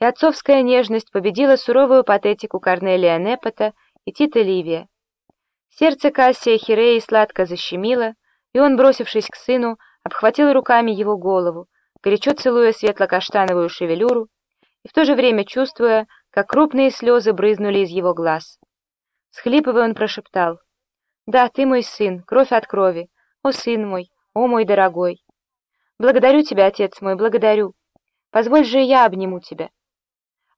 и отцовская нежность победила суровую патетику Корнелия Непота и Тита Ливия. Сердце Кассия Хиреи сладко защемило, и он, бросившись к сыну, обхватил руками его голову, горячо целуя светло-каштановую шевелюру и в то же время чувствуя, как крупные слезы брызнули из его глаз. Схлипывая, он прошептал, «Да, ты мой сын, кровь от крови, о сын мой, о мой дорогой! Благодарю тебя, отец мой, благодарю! Позволь же я обниму тебя!»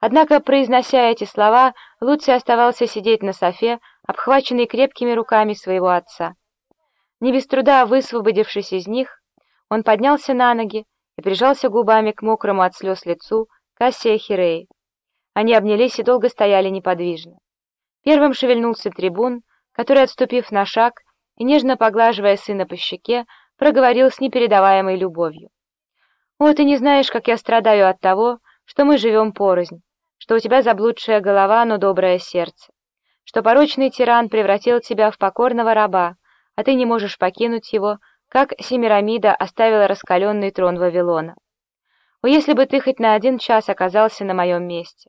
Однако, произнося эти слова, Луций оставался сидеть на софе, обхваченный крепкими руками своего отца. Не без труда высвободившись из них, он поднялся на ноги и прижался губами к мокрому от слез лицу Кассия Хиреи. Они обнялись и долго стояли неподвижно. Первым шевельнулся трибун, который, отступив на шаг и нежно поглаживая сына по щеке, проговорил с непередаваемой любовью. «О, ты не знаешь, как я страдаю от того, что мы живем порознь что у тебя заблудшая голова, но доброе сердце, что порочный тиран превратил тебя в покорного раба, а ты не можешь покинуть его, как Семирамида оставила раскаленный трон Вавилона. О, если бы ты хоть на один час оказался на моем месте,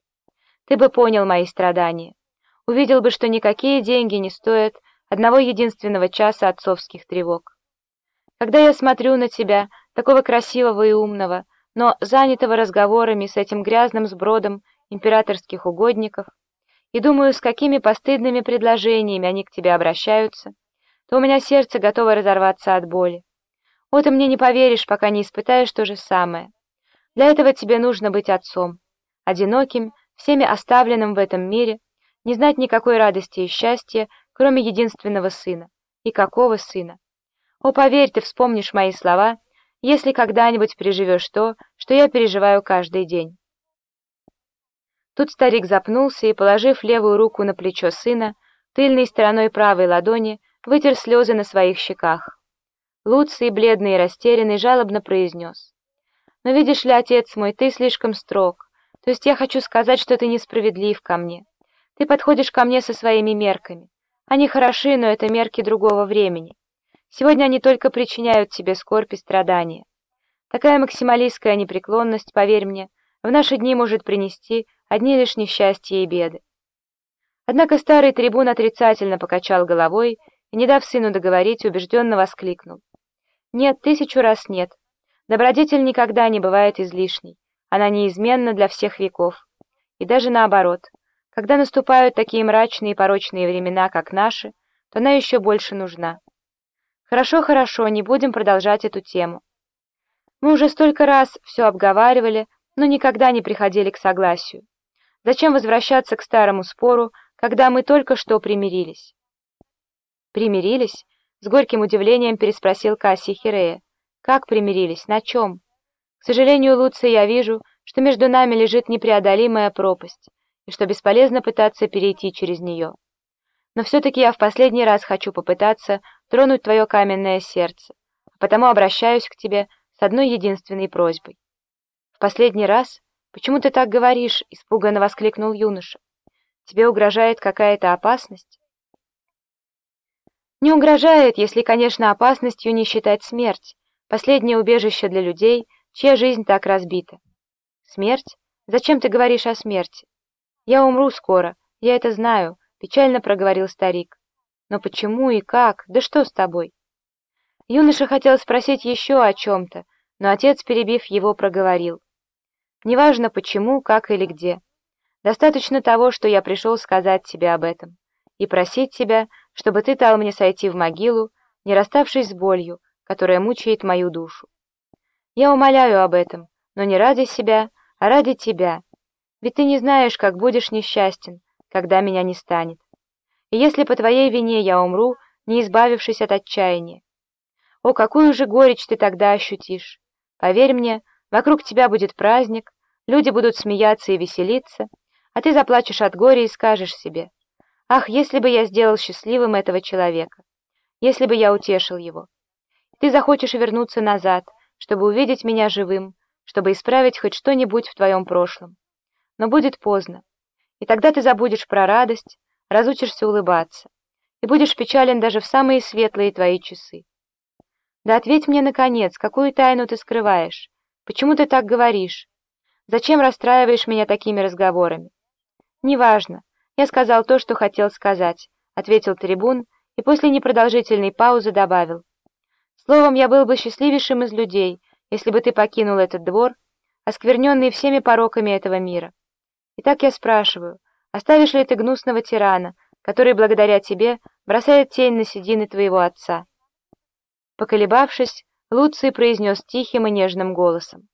ты бы понял мои страдания, увидел бы, что никакие деньги не стоят одного единственного часа отцовских тревог. Когда я смотрю на тебя, такого красивого и умного, но занятого разговорами с этим грязным сбродом императорских угодников, и думаю, с какими постыдными предложениями они к тебе обращаются, то у меня сердце готово разорваться от боли. Вот и мне не поверишь, пока не испытаешь то же самое. Для этого тебе нужно быть отцом, одиноким, всеми оставленным в этом мире, не знать никакой радости и счастья, кроме единственного сына. И какого сына? О, поверь, ты вспомнишь мои слова, если когда-нибудь переживешь то, что я переживаю каждый день. Тут старик запнулся и, положив левую руку на плечо сына, тыльной стороной правой ладони вытер слезы на своих щеках. Луций, бледный и растерянный, жалобно произнес. «Но видишь ли, отец мой, ты слишком строг. То есть я хочу сказать, что ты несправедлив ко мне. Ты подходишь ко мне со своими мерками. Они хороши, но это мерки другого времени. Сегодня они только причиняют тебе скорбь и страдания. Такая максималистская непреклонность, поверь мне, в наши дни может принести одни лишь несчастья и беды. Однако старый трибун отрицательно покачал головой и, не дав сыну договорить, убежденно воскликнул. «Нет, тысячу раз нет. Добродетель никогда не бывает излишней. Она неизменна для всех веков. И даже наоборот. Когда наступают такие мрачные и порочные времена, как наши, то она еще больше нужна. Хорошо, хорошо, не будем продолжать эту тему. Мы уже столько раз все обговаривали, но никогда не приходили к согласию. Зачем возвращаться к старому спору, когда мы только что примирились? Примирились? С горьким удивлением переспросил Кассий Хирея. Как примирились? На чем? К сожалению, Луций, я вижу, что между нами лежит непреодолимая пропасть, и что бесполезно пытаться перейти через нее. Но все-таки я в последний раз хочу попытаться тронуть твое каменное сердце, а потому обращаюсь к тебе с одной единственной просьбой. «В последний раз? Почему ты так говоришь?» — испуганно воскликнул юноша. «Тебе угрожает какая-то опасность?» «Не угрожает, если, конечно, опасностью не считать смерть, последнее убежище для людей, чья жизнь так разбита». «Смерть? Зачем ты говоришь о смерти?» «Я умру скоро, я это знаю», — печально проговорил старик. «Но почему и как? Да что с тобой?» Юноша хотел спросить еще о чем-то, но отец, перебив его, проговорил. Неважно почему, как или где. Достаточно того, что я пришел сказать тебе об этом, и просить тебя, чтобы ты дал мне сойти в могилу, не расставшись с болью, которая мучает мою душу. Я умоляю об этом, но не ради себя, а ради тебя, ведь ты не знаешь, как будешь несчастен, когда меня не станет. И если по твоей вине я умру, не избавившись от отчаяния, о, какую же горечь ты тогда ощутишь! Поверь мне, Вокруг тебя будет праздник, люди будут смеяться и веселиться, а ты заплачешь от горя и скажешь себе, «Ах, если бы я сделал счастливым этого человека! Если бы я утешил его!» Ты захочешь вернуться назад, чтобы увидеть меня живым, чтобы исправить хоть что-нибудь в твоем прошлом. Но будет поздно, и тогда ты забудешь про радость, разучишься улыбаться, и будешь печален даже в самые светлые твои часы. Да ответь мне, наконец, какую тайну ты скрываешь, Почему ты так говоришь? Зачем расстраиваешь меня такими разговорами? Неважно. Я сказал то, что хотел сказать, ответил трибун и после непродолжительной паузы добавил. Словом, я был бы счастливейшим из людей, если бы ты покинул этот двор, оскверненный всеми пороками этого мира. Итак, я спрашиваю, оставишь ли ты гнусного тирана, который благодаря тебе бросает тень на седины твоего отца?» Поколебавшись, Луций произнес тихим и нежным голосом.